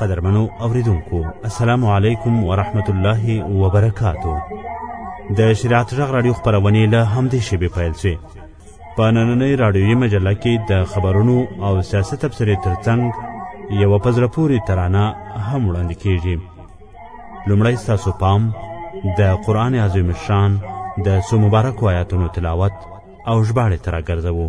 قدرمنو اوریدونکو السلام علیکم ورحمت الله وبرکاتو د شریعت غږ رادیو خپرونې له همدې شیبې پیل شوې په نننۍ رادیویي مجله کې د خبرونو او سیاست تبصرې ترڅنګ یوه په زړه پورې ترانه هم وړاندې کیږي لومړی ستاسو پام د قرآن عظیم شان د څو مبارکو آیاتونو تلاوت او ژباړې ته راګرځوو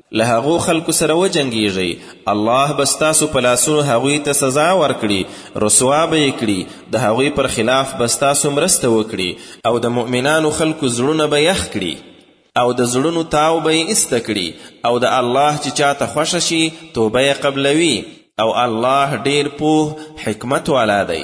له هغو خلکو سره وجنګیږئ الله به ستاسو په لاسونو هغوی ته سزا ورکړي رسوا به یې کړي د هغوی پر خلاف به ستاسو مرسته وکړي او د مؤمنانو خلکو زړونه به یخ کړي او د زړونو تاو به یې ایسته کړي او د الله چې چاته خوښه شي توبه یې قبلوي او الله ډیر پوه حکمت والا دی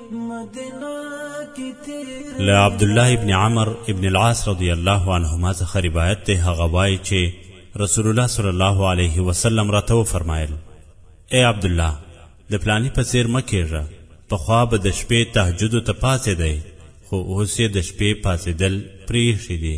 له عبد الله ابن عمر ابن العاص رضی الله عنهما څخه روایت دی هغه وایي چې رسول الله صلی الله علیه وسلم راته وفرمایل ای عبد الله د پلانی په څیر مکیږه په خوا به د شپې تهجد ته پاسې دی خو اوس یې د شپې پاسېدل پریښي دي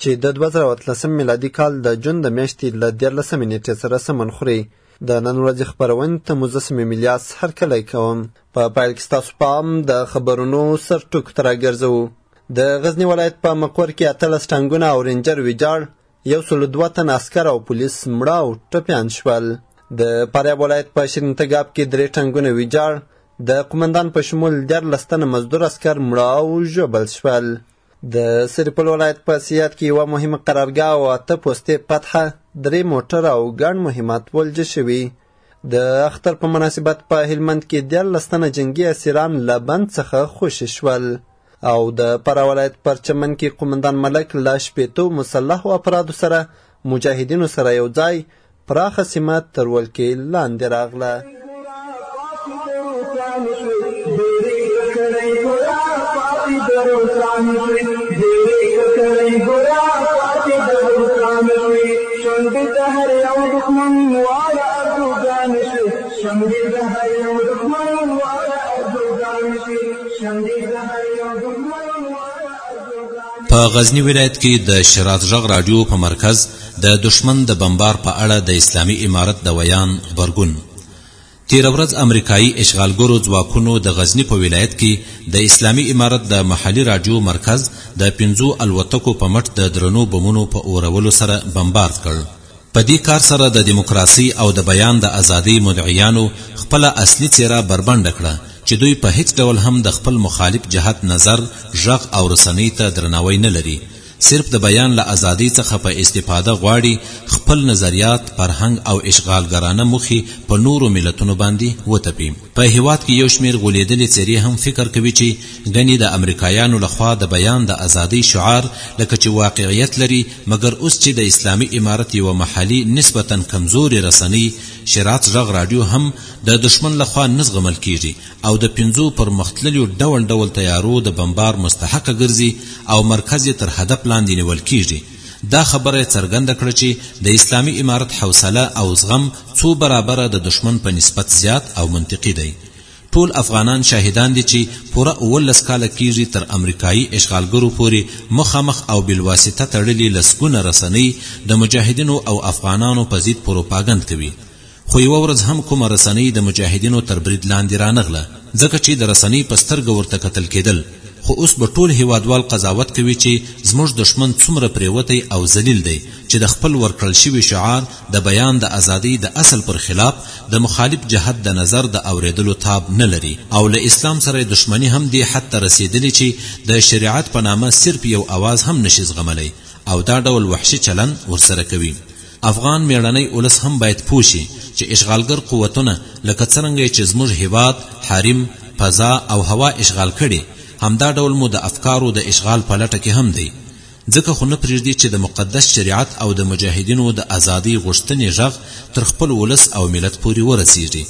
چې د دوه زره او اتلسم میلادي کال د جون د میاشتې له دیارلسمې نېټې سره سمون خوري. د نن ورځې خپرونې ته مو زه صمیم الیاس هرکلی کوم. په پیل کې ستاسو پام د خبرونو سرټکو ته راګرځوو. د غزني ولایت په مقور کې اتلس ټانګونه او رینجر ویجاړ، یو سلو دوه تن عسکر او پولیس مړه او ټپیان شول د فاریاب ولایت په شیرین تګاب کې درې ټانګونه ویجاړ د قومندان په شمول دیارلس تنه مزدور عسکر مړه او ژوبل شول د سرپل ولایت په سیاد کې یوه مهمه قرارګاه او اته پوستې فتحه درې موټر او ګڼ مهمات ولجه شوي د اختر په مناسبت په هلمند کې دیارلس تنه جنګي اسیران له بند څخه خوشي شول او د فراه ولایت پر چمن کې قومندان ملک له شپېتو مسلحو افرادو سره مجاهدینو سره یو ځای پراخه سیمه تر ولکې لاندې راغله. په غزني ولایت کې د شراط ژغ راډیو په مرکز د دښمن د بمبار په اړه د اسلامي امارت د ویاند غبرګون تېره ورځ امریکايي اشغالګرو ځواکونو د غزني په ولایت کې د اسلامي امارت د محلي راډیو مرکز د پنځو الوتکو په مټ د درنو بمونو په اورولو سره بمبارد کړ. په دې کار سره د دیموکراسۍ او د بیان د ازادۍ مدعیانو خپله اصلي څېره بربنډه کړه چې دوی په هېڅ ډول هم د خپل مخالف جهت نظر، غږ او رسنۍ ته درناوی نه لري صرف د بیان له ازادۍ څخه په استفاده غواړي خپل نظریات، فرهنګ او اشغالګرانه موخې په نورو ملتونو باندې وتپي. په هېواد کې یو شمېر غولېدلې څېرې هم فکر کوي چې ګنې د امریکایانو له خوا د بیان د ازادۍ شعار لکه چې واقعیت لري مګر اوس چې د اسلامي امارت یوه محلي نسبتاً کمزورې رسنۍ شراط ږغ راډیو هم د دښمن له خوا نه زغمل کېږي او د پنځو پرمختللیو ډول ډول طیارو د بمبار مستحقه ګرځي او مرکز یې تر هدف لاندې نیول کیږي دا خبره یې څرګنده کړه چې د اسلامي امارت حوصله او زغم څو برابره د دښمن په نسبت زیات او منطقي دی ټول افغانان شاهدان دي چې پوره اوولس کاله کیږي تر امریکایي اشغالګرو پورې مخامخ او بالواسطه تړلي لسګونه رسنۍ د مجاهدینو او افغانانو په ضد پروپاګند کوي خو یوه ورځ هم کومه رسنۍ د مجاهدینو تر برید لاندې رانغله، ځکه چې د رسنۍ په سترګه ورته کتل کېدل، خو اوس به ټول هېوادوال قضاوت کوي چې زموږ دښمن څومره پرېوتی او ذلیل دی چې د خپل ورکړل شوي شعار د بیان د ازادۍ د اصل پر خلاف د مخالف جهت د نظر د اورېدلو تاب نه لري او له اسلام سره یې دښمني هم دې حد ته رسېدلې چې د شریعت په نامه صرف یو اواز هم نشي زغملی او دا ډول وحشي چلند ورسره کوي. افغان مېړنی اولس هم باید پوه شي چې اشغالګر قوتونه لکه څرنګه یې چې زموږ هېواد، حریم، فضا او هوا اشغال کړې، همدا ډول مو د افکارو د اشغال په لټه کې هم دی. ځکه خو نه پرېږدي چې د مقدس شریعت او د مجاهدینو د ازادۍ غوښتنې ږغ تر خپل ولس او ملت پورې ورسېږي.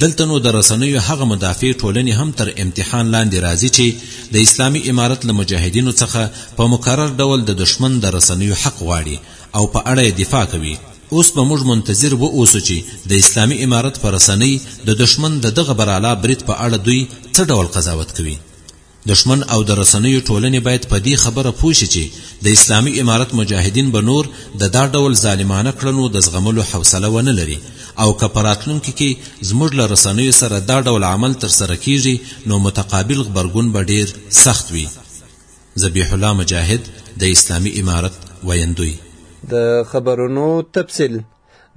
دلته نو د رسنیو هغه مدافع ټولنې هم تر امتحان لاندې راځي چې د اسلامي امارت له مجاهدینو څخه په مکرر ډول د دښمن د رسنیو حق غواړي او په اړه یې دفاع کوي، اوس به موږ منتظر و اوسو چې د اسلامي امارت په رسنۍ د دښمن د دغه برالا برید په اړه دوی څه ډول قضاوت کوي. دښمن او د رسنیو ټولنې باید په دې خبره پوه شي چې د اسلامي امارت مجاهدین به نور د دا ډول ظالمانه کړنو د زغملو حوصله و نه لري او که په راتلونکي کې زموږ له رسنیو سره دا ډول عمل ترسره کېږي نو متقابل غبرګون به ډېر سخت وي. ذبیح الله مجاهد د اسلامي امارت ویندوی د خبرونو تفصیل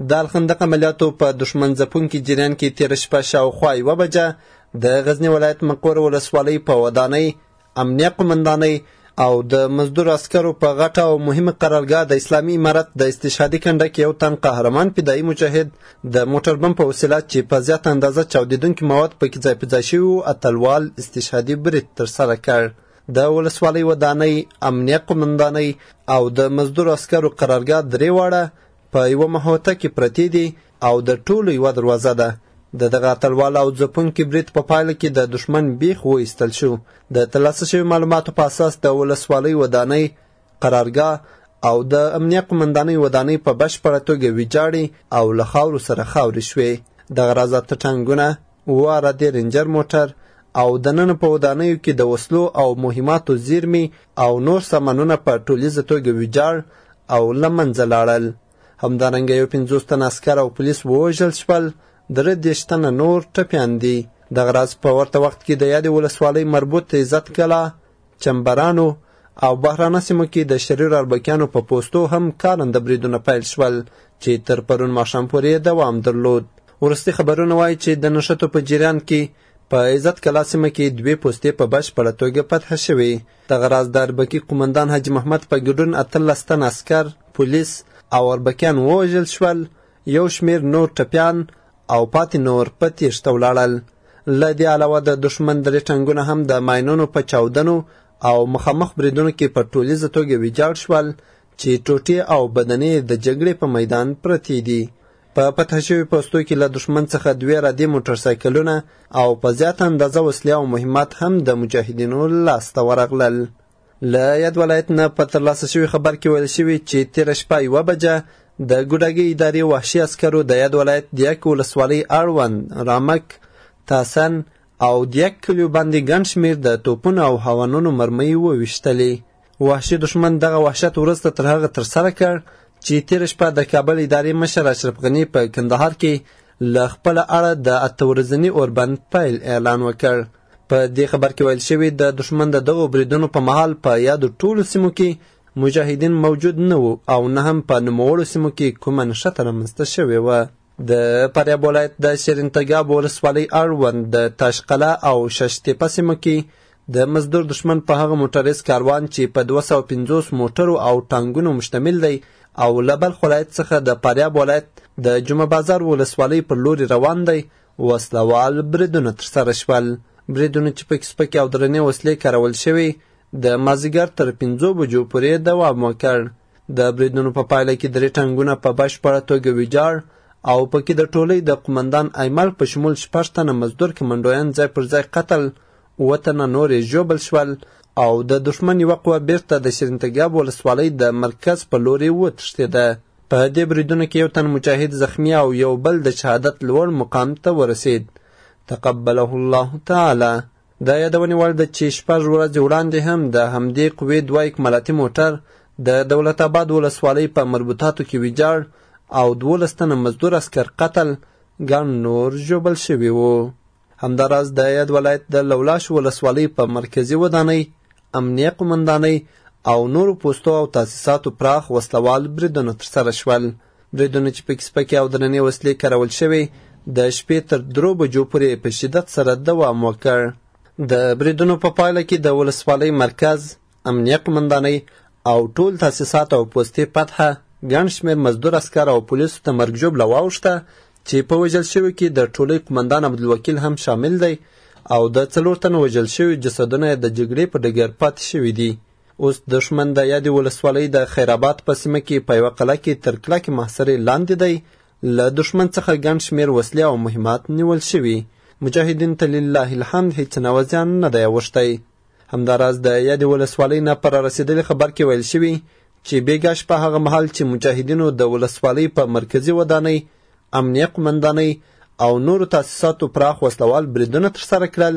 د الخندق عملیاتو په دښمن ځپونکي جریان کې تېره شپه شاوخوا یوه بجه د غزني ولایت مقور ولسوالۍ په ودانۍ امنیه قومندانۍ او د مزدور عسکرو په غټه او مهمه قرارګاه د اسلامي امارت د استشهادي کنډک یو تن قهرمان فدایي مجاهد د موټر بم په وسیله چې په زیاته اندازه چاودېدونکي مواد پکې ځای په ځای شوي وو اتلوال استشهادي برید ترسره کړ د ولسوالۍ ودانۍ، امنیه قومندانۍ او د مزدور عسکرو قرارګاه درې واړه په یوه محوطه کې پرتې دي او د ټولو یوه دروازه ده. د دغه اتلوال او ځپونکي برید په پایله کې د دښمن بیخ وایستل شو. د ترلاسه شوي معلوماتو په اساس د ولسوالۍ ودانۍ قرارګاه او د امنیه قومندانۍ ودانۍ په بشپړه توګه ویجاړې او له خاورو سره خاورې شوې دغه راز اته ټانګونه اوه عرادې رینجر موټر او د نن په ودانیو کې د وسلو او مهماتو زیرمې او نور سامانونه په ټولیزه توګه ویجاړ او له منځه لاړل همدارنګه یو پنځوس تنه عسکر او پولیس ووژل شول درې دېرش تنه نور ټپیان دي دغه راز په ورته وخت کې د یادې ولسوالۍ مربوط عزت کلا چمبرانو او بهرانه سیمو کې د شریر اربکیانو په پوستو هم کارنده بریدونه پیل شول چې تر پرون ماښام پورې یې دوام درلود وروستي خبرونه وایي چې د نښتو په جریان کې په عزت کلا سیمه کې دوې پوستې په بشپړه توګه فتح شوې دغه راز د اربکي قومندان حاجي محمد په ګډون اتلس تن عسکر پولیس او اربکیان ووژل شول یو شمېر نور ټپیان او پاتې نور په تېښته ولاړل. له دې علاوه د دښمن درې ټانګونه هم د ماینونو په چاودنو او مخامخ بریدونو کې په ټولیزه توګه ویجاړ شول چې ټوټې او بدنې د جګړې په میدان پرتې دي. په فتح شوي پوستو کې له دښمن څخه دوې رادې موټرسایکلونه او په زیاته اندازه وسلې او مهمات هم د مجاهدینو لاسته ورغلل. له یاد ولایت نه په ترلاسه شوي خبر کې ویل شوي چې تېره شپه یوه بجه د ګوډاګي ادارې وحشي عسکرو د یاد ولایت دیک ولسوالۍ اړوند رامک تاسن او دیک کلیو باندې ګڼ شمېر د توپونو او هاوانونو مرمۍ وویشتلې وحشي دښمن دغه وحشت وروسته تر هغه ترسره کړ چې تېره شپه د کابل ادارې مشر اشرف غني په کندهار کې له خپله اړه د اته ورځني اوربند پیل اعلان وکړ. په دې خبر کې ویل شوي د دښمن د دغو بریدونو په مهال په یادو ټولو سیمو کې مجاهدین موجود نه وو او نه هم په نوموړو سیمو کې کومه نښته رامنځته شوې وه د فاریاب ولایت د شیرین تګاب ولسوالۍ اړوند د تاشقلا او ششتیپه سیمو کې د مزدور دښمن په هغه موټریز کاروان چې په دوه سوه پنځوس موټرو او ټانګونو مشتمل دی او له بلخ ولایت څخه د فاریاب ولایت د جمعه بازار ولسوالۍ پر لوري روان دی وسله وال بریدونه ترسره شول بریدونه چې پکې سپکې او درنې وسلې کارول شوې د مازیګر تر پنځو بجو پورې دوام وکړ د بریدونو په پایله کې درې ټانګونه په بشپړه توګه ویجاړ او پکې د ټولۍ د قومندان ایمل په شمول شپږ تنه مزدور کمانډویان ځای پر ځای قتل اووه تنه نور یې ژوبل شول او د دښمن یوه قوه بیرته د شیرینتګاب ولسوالۍ د مرکز په لورې وتښتېده په دې بریدونو کې یو تن مجاهد زخمی او یو بل د شهادت لوړ مقام ته ورسید تقبله الله تعالی د یادونې وړ ده چې شپږ ورځې وړاندې هم د همدې قوې دوه اکمالاتي موټر د دولت آباد ولسوالۍ په مربوطاتو کې ویجاړ او دولس تنه مزدور عسکر قتل ګڼ نور ژوبل شوي وو همداراز د یاد ولایت د لولاش ولسوالۍ په مرکزي ودانۍ امنیه قومندانۍ او نورو پوستو او تاسیساتو پراخ وسلوال بریدونه ترسره شول بریدونه چې پکې سپکې او درنې وسلې کارول شوې د شپې تر درو بجو پورې په شدت سره دوام وکړ د بریدونو په پایله کې د ولسوالۍ مرکز امنیه قمندانۍ او ټول تاسیسات او پوستې فتحه ګڼ شمېر مزدور اسکر او پولیسو ته مرګ ژوبله واوښته چې په وژل شویو کې د ټولۍ قمندان عبدالوکیل هم شامل دی او د څلور تنو وژل شویو جسدونه یې د جګړې په ډګر پاتې شوي دي اوس دښمن د یادې ولسوالۍ د خیرآباد په سیمه کې په یوه قلعه کې تر کلکې محاصرې لاندې دی له دښمن څخه ګڼ شمېر وسلې او مهمات نیول شوي مجاهدین ته لله الحمد هیڅ نوع زیان نه دی اوښتی همداراز د یادې ولسوالۍ نه پر رسېدلي خبر کې ویل شوي چې بېګا شپه هغه مهال چې مجاهدینو د ولسوالۍ په مرکزي ودانۍ امنیه قومندانۍ او نورو تاسیساتو پراخ وسلوال بریدونه ترسره کړل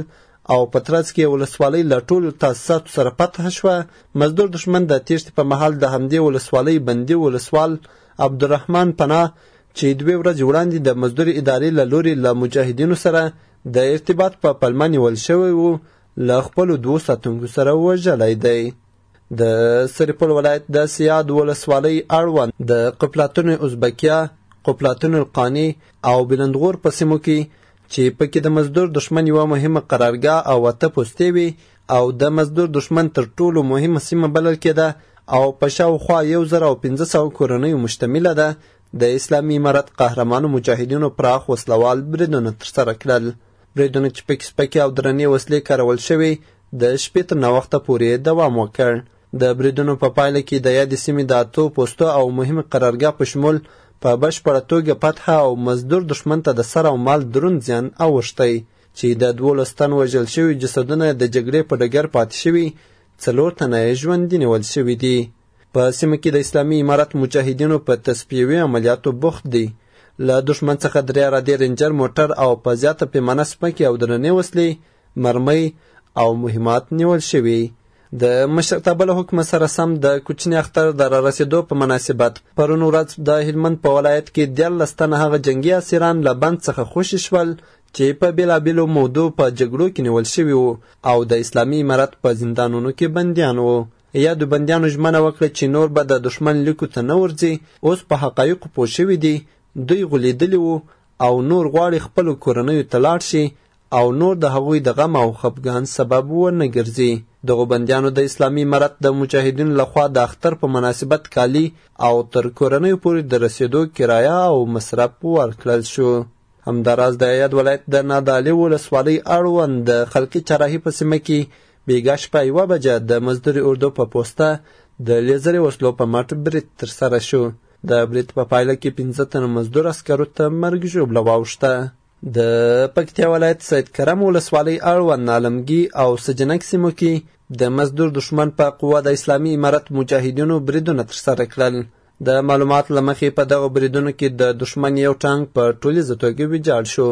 او په ترڅ کې ولسوالۍ له ټولو تاسیساتو سره فتح شوه مزدور دښمن د تیښتې په مهال د همدې ولسوالۍ بندي ولسوال عبدالرحمن پناه چې دوې ورځې وړاندې د مزدور ادارې له لوري له مجاهدینو سره د ارتباط په پلمه نیول شوی و له خپلو دوو ساتونکو سره وژلی دی د سرپل ولایت د سیاد ولسوالۍ اړوند د قپلاتون ازبکیا، قپلاتون القانی او بلندغور په سیمو کې چې پکې د مزدور دښمن یوه مهمه قرارګاه او اته پوستې وي او د مزدور دښمن تر ټولو مهمه سیمه بلل کېده او په شاوخوا یو زر او پنځه سوه کورنیو مشتمله ده د اسلامي امارت قهرمانو مجاهدینو پراخ وسلوال بریدونه ترسره کړل بریدونه چې پکې سپکې او درنې وسلې کارول شوې د شپې تر ناوخته پورې دوام وکړ. د بریدونو په پایله کې د یادې سیمې د اتو پوستو او مهمې قرارګاه په شمول په بشپړه توګه فتحه او مزدور دښمن ته د سر او مال دروند زیان اوښتی چې د دوولس تن وژل شوي جسدونه د جګړې په ډګر پاتې شوي څلور تنه یې ژوندي نیول شوي دي. په سیمه کې د اسلامي امارت مجاهدینو په تصفیوي عملیاتو بوخت دي. له دښمن څخه درې عرادې رینجر موټر او په زیاته پیمانه سپکې او درنې وسلې مرمۍ او مهمات نیول شوي. د مشرتابه له حکم سره سم د کوچني اختر د رارسېدو په مناسبت پرون ورځ د هلمند په ولایت کې دیارلس تنه هغه جنګي اسیران له بند څخه خوشي شول چې په بېلابېلو مودو په جګړو کې نیول شوي وو او د اسلامي امارت په زندانونو کې بندیان وو یادو بندیانو ژمنه وکړه چې نور به د دښمن لیکو ته نه ورځي اوس په حقایقو پوه شوي دي دوی غولېدلي وو او نور غواړي خپلو کورنیو ته لاړ شي او نور د هغوی د غم او خپګان سبب و نه ګرځي. دغو بندیانو د اسلامي امارت د مجاهدینو له خوا د اختر په مناسبت کالي او تر کورنیو پورې د رسېدو کرایه او مصرف ورکړل شو. همدا راز د ایاد ولایت د نادعلي ولسوالۍ اړوند د خلقي چراهي په سیمه کې بېګا شپه یوه بجه د مزدوري اردو په پوسته د لیزري وسلو په مټ برید ترسره شو. د برید په پایله کې پنځه تنه مزدور عسکرو ته مرګ ژوبله واوښته. د پکتیا ولایت سید کرم ولسوالۍ اړوند نالمګي او سجنک سیمو کې د مزدور دښمن په قوه د اسلامي امارت مجاهدینو بریدونه ترسره کړل د معلومات لمخې په دغه بریدونو کې د دښمن یو ټانک په ټولیزه توګه ویجاړ شو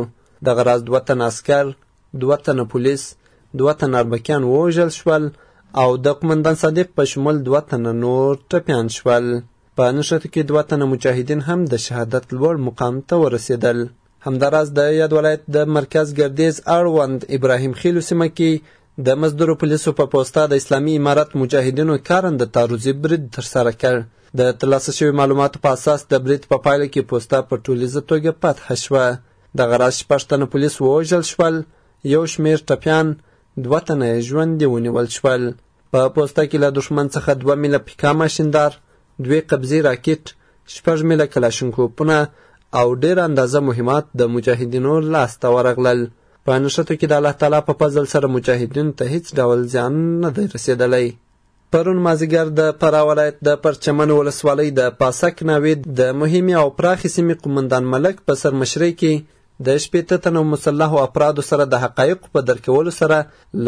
دغه راز دوه تن عسکر دوه تنه پولیس دوه تن اربکیان ووژل شول او د قومندان صادق په شمول دوه تنه نور ټپیان شول په نښته کې دوه تنه مجاهدین هم د شهادت لوړ مقام ته ورسېدل. همداراز د یاد ولایت د مرکز ګردیز اړوند ابراهیم خیلو سیمه کې د مزدورو پولیسو په پوسته د اسلامي امارت مجاهدینو کارنده تعرضي برید ترسره کړ. د ترلاسه شوي معلوماتو په اساس د برید په پایله کې پوسته په ټولیزه توګه فتح شوه دغه راز شپږ تنه پولیس ووژل شول یو شمیر ټپیان دوه تنه یې ژوندي ونیول شول په پوسته کې له دښمن څخه دوه میله پیکا ماشیندار دوې قبضې راکټ شپږ میله کلاشینکوپونه او ډېر اندازه مهمات د مجاهدینو لاسته ورغلل په نښتو کې د الله تعالی په فضل سره مجاهدینو ته هیڅ ډول زیان نه دی رسېدلی پرون مازیګر د فراه ولایت د پرچمن ولسوالۍ د پاسک ناوې د مهمې او پراخې سیمې قومندان ملک په سرمشرۍ کې د شپېته تنو مسلحو افرادو سره د حقایقو په درک کولو سره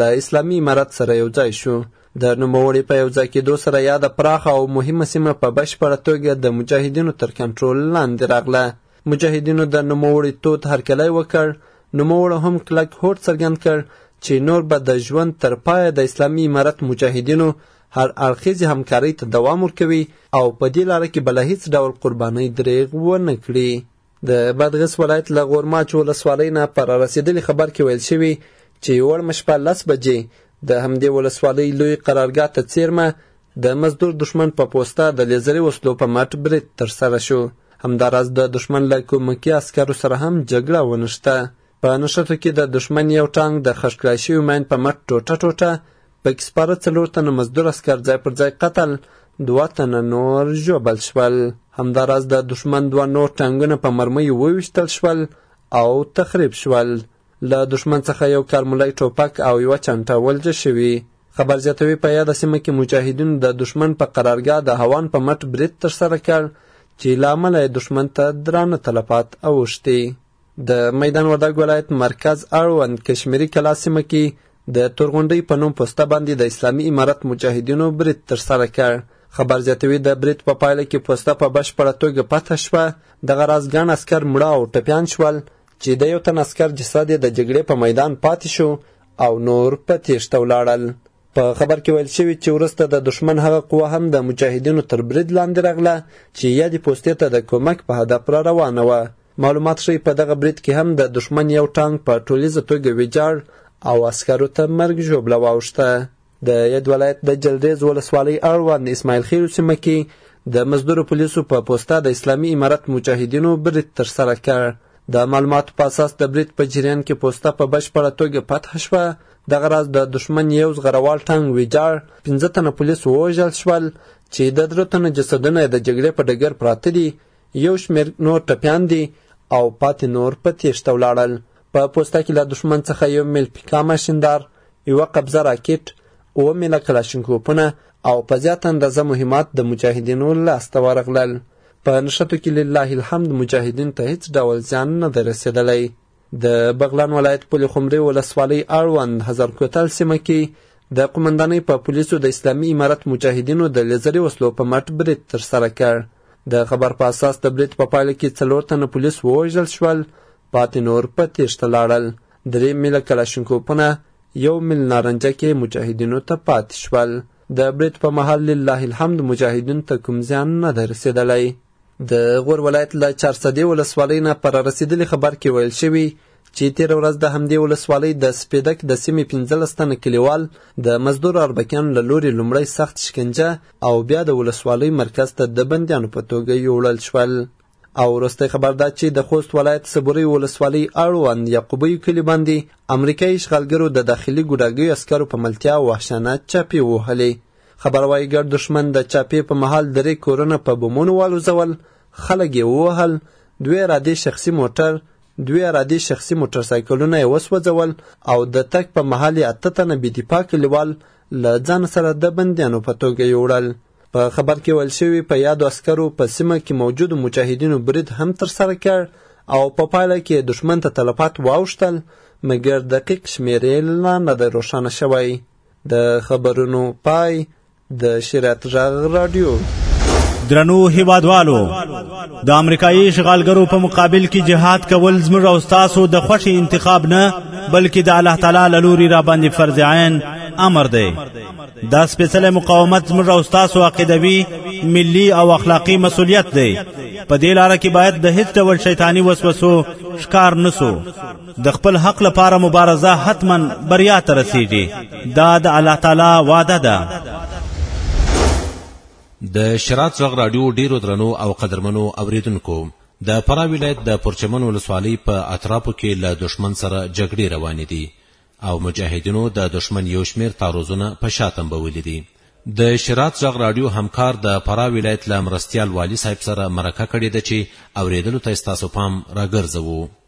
له اسلامي امارت سره یو ځای شو. د نوموړي په یو ځای کېدو سره یاده پراخه او مهمه سیمه په بشپړه توګه د مجاهدینو تر کنټرول لاندې راغله. مجاهدینو د نوموړي تود هرکلی وکړ، نوموړو هم کلک هوډ څرګند کړ چې نور به د ژوند تر پایه د اسلامي امارت مجاهدینو هر اړخیزې همکارۍ ته دوام ورکوي او په دې لاره کې به له هیڅ ډول قربانۍ درېغ ونه کړي. د بادغیس ولایت له غورماچ ولسوالۍ نه په رارسېدلي خبر کې ویل شوي چې یوړمه شپه لس بجې د همدې ولسوالۍ لوی قرارګاه ته څیرمه د مزدور دښمن په پوسته د لیزري وسلو په مټ برید ترسره شو همداراز د دښمن له کومکي عسکرو سره هم جګړه ونښته په نښتو کې د دښمن یو ټانک د خښ کړای شوي ماین په مټ ټوټه ټوټه په کې سپاره څلور تنه مزدور عسکر ځای پر ځای قتل دوه تنه نور ژوبل شول همداراز د دښمن دوه نور ټانګونه په مرمیو وویشتل شول او تخریب شول له دښمن څخه یو کارمولی ټوپک او یوه چانټه ولجه شوي خبر زیاتوي په یاده سیمه کې مجاهدینو د دښمن په قرارګاه د هوان په مټ برید ترسره کړ چې له امله یې دښمن ته درانه تلفات اوښتي د میدان وردګ ولایت مرکز اړوند کشمیری کلا سیمه کې د تورغونډۍ په نوم پوسته باندې د اسلامي امارت مجاهدینو برید ترسره کړ خبر زیاتوي د برید په پایله کې پوسته په بشپړه توګه فتح شوه دغه راز ګڼ عسکر مړه او ټپیان شول چې د یو تن عسکر جسد یې د جګړې په میدان پاتې شو او نور په تیښته ولاړل په خبر کې ویل شوي چې وروسته د دښمن هغه قوه هم د مجاهدینو تر برید لاندې راغله چې یادې پوستې ته د کومک په هدف را روانه وه معلومات ښیي په دغه برید کې هم د دښمن یو ټانک په ټولیزه توګه ویجاړ او عسکرو ته مرګ ژوبله واوښته د ید ولایت د جلریز ولسوالۍ اړوند اسماعیل خیلو سیمه کې د مزدورو پولیسو په پوسته د اسلامي امارت مجاهدینو برید ترسره کړ د معلوماتو په اساس د برید په جریان کې پوسته په بشپړه توګه فتح شوه دغه راز د دښمن یو زغروال ټانګ ویجاړ، پنځه تنه پولیس ووژل شول چې د درو تنو جسدونه یې د جګړې په ډګر پراته دي، یو شمېر نور ټپیان دي او پاتې نور په تېښته ولاړل. په پوسته کې له دښمن څخه یو میل پیکا ماشیندار، یوه قبضه راکټ، اوه میله کلاشینکوپونه او په زیاته اندازه مهمات د مجاهدینو لاسته ورغلل. په نښتو کې لله الحمد مجاهدین ته هیڅ ډول زیان نه دی رسېدلی. د بغلان ولایت پل خمرې ولسوالۍ اړوند هزار کوتل سیمه کې د قومندانۍ په پولیسو د اسلامي امارت مجاهدینو د لیزري وسلو په مټ برید ترسره کړ د خبر په اساس د برید په پایله کې څلور تنه پولیس ووژل شول پاتې نور په تیښته لاړل درې میله کلاشینکوپونه یو میل نارنجکې مجاهدینو ته پاتې شول د برید په مهال لله الحمد مجاهدینو ته کوم زیان نه دی رسېدلی د غور ولایت له چارسدې ولسوالۍ نه پر رسېدلي خبر کې ویل شوي چې تېره ورځ د همدې ولسوالۍ د سپېدک د سیمې پنځلس تنه کلیوال د مزدور اربکیانو له لوري لومړی سخت شکنجه او بیا د ولسوالۍ مرکز ته د بندیانو په توګه یوړل شول او وروستی خبر دا چې د خوست ولایت صبورۍ ولسوالۍ اړوند یعقوبۍ کلي باندې امریکایي اشغالګرو د داخلي ګوډاګیو عسکرو په ملتیا وحشانه چاپې ووهلې خبر وايي ګډ دښمن د چاپې په مهال درې کورونه په بمونو والوزول، خلک یې ووهل، دوې ارادې شخصي موټر دوی ارادي شخصي موټرسایکلونه یې وسوځول او د تګ په مهال یې اته تنه بې دفاع کلیوال له ځان سره د بندیانو په توګه یوړل په خبر کې ویل شوي په یادو عسکرو په سیمه کې موجودو مجاهدینو برید هم ترسره کړ او په پایله کې دښمن ته تلفات واوښتل مګر دقیق شمېر یې لا نه دی روښانه شوی د خبرونو پای د شریعت غږ راډیو درنو هیوادوالو د امریکایي اشغالګرو په مقابل کې جهاد کول زموږ او تاسو د خوښي انتخاب نه بلکې د الله تعالی له لوري را باندې فرض عین امر دی دا سپېڅلی مقاومت زموږ او تاسو عقیدوي ملي او اخلاقی مسولیت دی په دې لار کې باید د هیڅ ډول شیطانی وسوسو ښکار نسو د خپل حق لپاره مبارزه حتما بریا ته رسیږي دا د الله تعالی وعده ده د شرات زغ رادیو ډیرو درنو او قدرمنو اوریدونکو د فرا ولایت د پرچمن ولسوالۍ په اطرافو کې له دشمن سره جګړې روانې دي او مجاهدینو د دشمن یو شمیر تعرضونه په شا تنبولي دي د شرات زغ رادیو همکار د فرا ولایت له مرستیال والي صاحب سره مرکه کړې ده چې اوریدلو ته ستاسو پام راګرځوو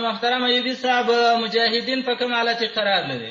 محترم ایوبی صاحب مجاهدین په کوم حالت کې قرار لري؟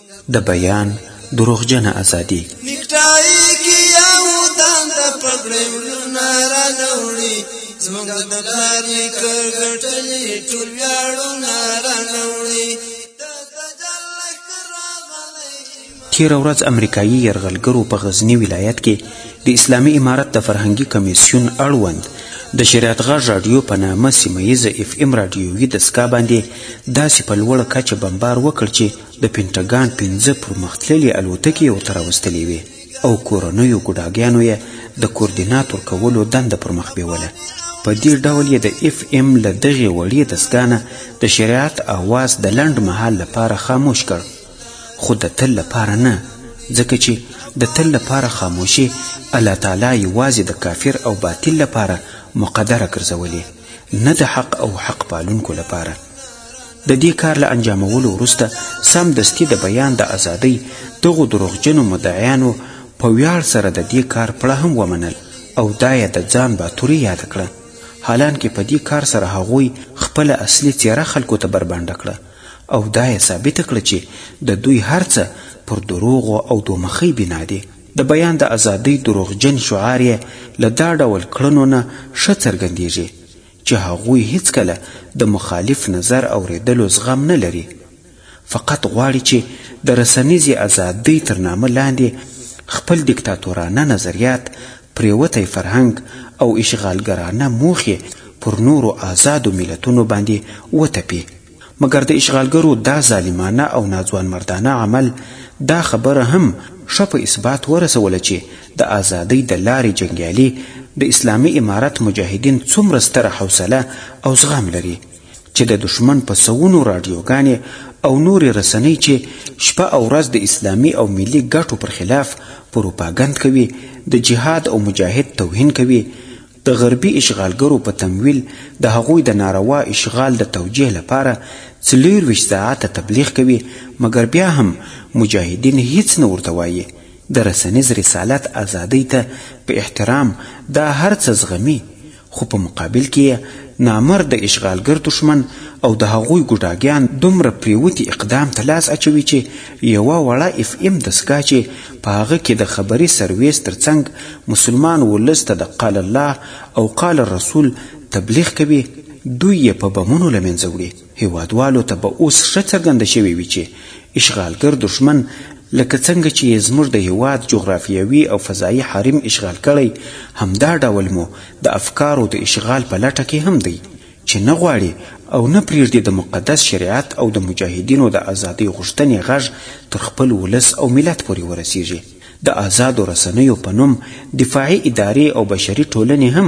د بیان دروغجنه ازادي. نیکټای کې یو دان د پګړې ولونه را نوړي زمونږ د پلار نیکه ګټلې ټول ویاړونه را نوړي تیره ورځ امریکایي یرغلګرو په غزني ولایت کې د اسلامي امارت د فرهنګي کمیسیون اړوند د شریعت غږ راډیو په نامه سیمه ییزه اف ام راډیوي دستګاه باندې داسې په لوړه کچه بمبار وکړ چې د پنټاګان پنځه پرمختللې الوتکې یې ورته راوستلې وې او کورنیو ګوډاګیانو یې د کوردینات ورکولو دنده پر مخ بیوله په دې ډول یې د اف ام له دغې وړې دستګاه نه د شریعت اواز د لنډ مهال لپاره خاموش کړ خو د تل لپاره نه ځکه چې د تل لپاره خاموشي الله تعالی یوازې د کافر او باطل لپاره مقدره ګرځولې نه د حق او حق پالونکو لپاره د دې کار له انجامولو وروسته سمدستي د بیان د ازادۍ دغو دروغجنو مدعیانو په ویاړ سره د دې کار پړه هم ومنل او دا یې د ځان باتوري یاده کړه حالانکې په دې کار سره هغوی خپله اصلي څېره خلکو ته بربنډه کړه او دا یې ثابته کړه چې د دوی هر څه پر دروغو او دومخۍ بنا دي د بیان د ازادۍ دروغجن شعار یې له دا ډول کړنو نه ښه څرګندېږي چې هغوی هیڅکله د مخالف نظر اوریدلو زغم نه لري، فقط غواړي چې د رسنیزې ازادۍ تر نامه لاندې خپل دیکتاتورانه نظریات، پریوتی فرهنګ او اشغالګرانه موخې پر نورو ازادو ملتونو باندې وتپي. مګر د اشغالګرو دا ظالمانه او ناځوانمردانه عمل دا خبره هم ښه په اثبات ورسوله چې د آزادۍ د لارې جنګیالي د اسلامي امارت مجاهدین څومره ستره حوصله او زغم لري چې د دښمن په سوونو راډیوګانې او نورې رسنۍ چې شپه او ورځ د اسلامي او ملي ګټو پر خلاف پروپاګند کوي د جهاد او مجاهد توهین کوي د غربي اشغالګرو په تمویل د هغوی د ناروا اشغال د توجیه لپاره څلورویشت ساعته تبلیغ کوي مګر بیا هم مجاهدین هیڅ نه ورته وایي د رسنیز رسالت ازادۍ ته په احترام دا هر څه زغمي خو په مقابل کې یې نامرد اشغالګر دښمن او د هغوی ګوډاګیان دومره پریوتي اقدام ته لاس اچوي چې یوه وړه اف ام دستګاه چې په هغه کې د خبري سرویس ترڅنګ مسلمان ولس ته د قال الله او قال الرسول تبلیغ کوي دوی یې په بمونو له منځه وړي هیوادوالو ته به اوس ښه څرګنده شوې وي چې اشغالګر دښمن لکه څنګه چې یې زموږ د هیواد جغرافیوي او فضایي حریم اشغال کړی همدا ډول مو د افکارو د اشغال په لټه کې هم دی چې نه غواړي او نه پرېږدي د مقدس شریعت او د مجاهدینو د ازادۍ غوښتنې غږ تر خپل ولس او ملت پورې ورسیږي. د ازادو رسنیو په نوم دفاعي ادارې او بشري ټولنې هم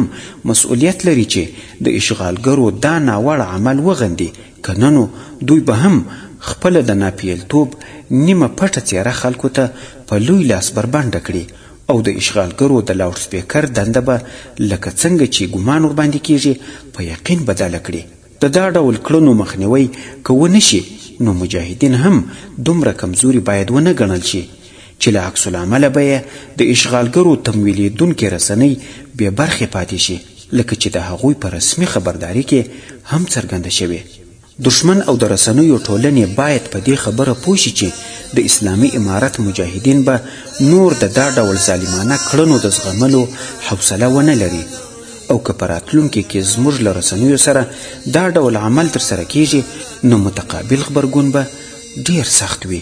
مسؤلیت لري چې د اشغالګرو دا ناوړه عمل وغندي، که نه نو دوی به هم خپله د ناپېیلتوب نیمه پټه څېره خلکو ته په لوی لاس بربنډه کړي او د اشغالګرو د لاوډ سپیکر دنده به لکه څنګه چی ګمان ورباندی کیږی په یقین بدله کړی د دا ډول کړنو مخنیوی که ونه شی نو مجاهدین هم دومره کمزوری باید ونه ګڼل شی چی له عکس العمله به یې د اشغالګرو تمویلیدونکی رسنۍ بی برخی پاتی شی لکه چی د هغوی په رسمی خبرداری کی هم څرګنده شوی. دښمن او د رسنیو ټولنې باید په دې خبره پوه شي چې د اسلامي امارت مجاهدین به نور د دا ډول ظالمانه کړنو د زغملو حوصله ونه لري او که په راتلونکي کې زموږ له رسنیو سره دا ډول عمل ترسره کیږي نو متقابل غبرګون به ډیر سخت وي